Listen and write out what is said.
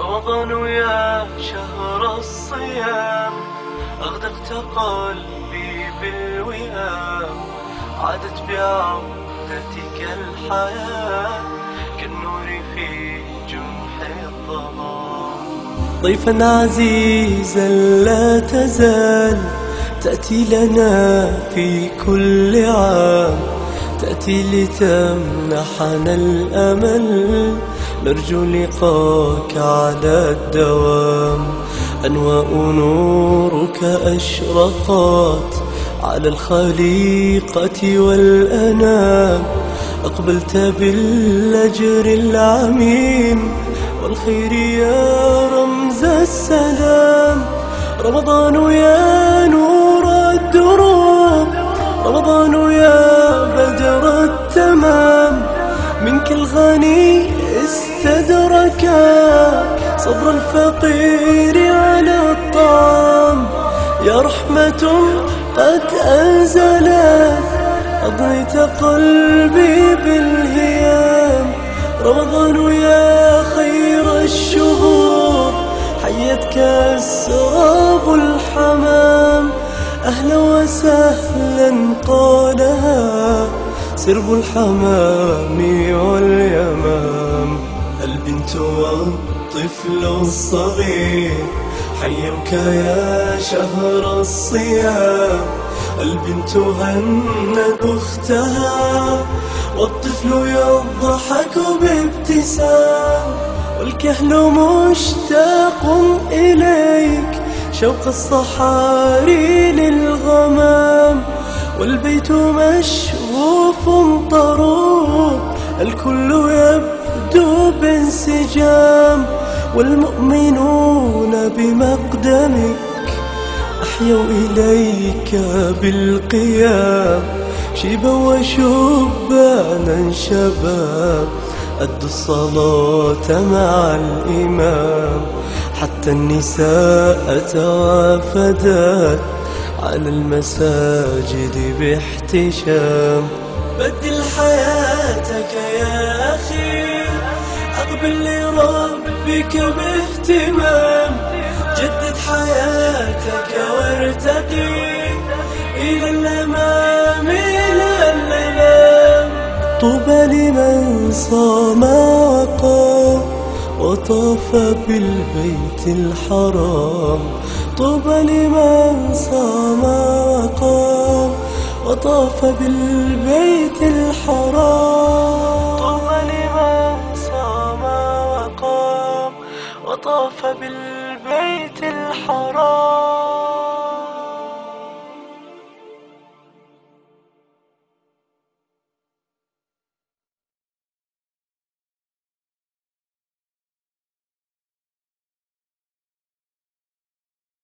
رمضان يا شهر الصيام. أغدقت قلبي بالوئام. عادت بعودتك الحياة. كالنور في جنح الظلام. ضيفا عزيزا لا تزال. تأتي لنا في كل عام. تأتي لتمنحنا الأمل. نرجو لقاك على الدوام. أنواء نورك أشرقت على الخليقة والأنام. أقبلت بالأجر العميم والخير يا رمز السلام. رمضان يا نور الدروب رمضان يا بدر التمام. منك الغني استدركا صبر الفقير على الطعام. يا رحمة قد أنزلت أضيت قلبي بالهيام. رمضان يا خير الشهور حيتك السراب الحمام. أهلا وسهلا قالها سرب الحمام واليمام. البنت والطفل الصغير حيوك يا شهر الصيام. البنت هنت أختها والطفل يضحك بابتسام. والكهل مشتاق إليك شوق الصحاري للغمام. والبيت مشغوف طروب الكل يبدو بانسجام والمؤمنون بمقدمك أحيوا إليك بالقيام شيبا وشبانا شباب أدوا الصلاة مع الإمام حتى النساء توافدت على المساجد باحتشام بدل حياتك يا أخي. أقبل لربك باهتمام. جدد حياتك وارتقي إلى الأمام إلى الأمام طوبى لمن صام وقام وطاف بالبيت الحرام. طوبى لمن صام وقام وطاف بالبيت الحرام. طاف بالبيت الحرام.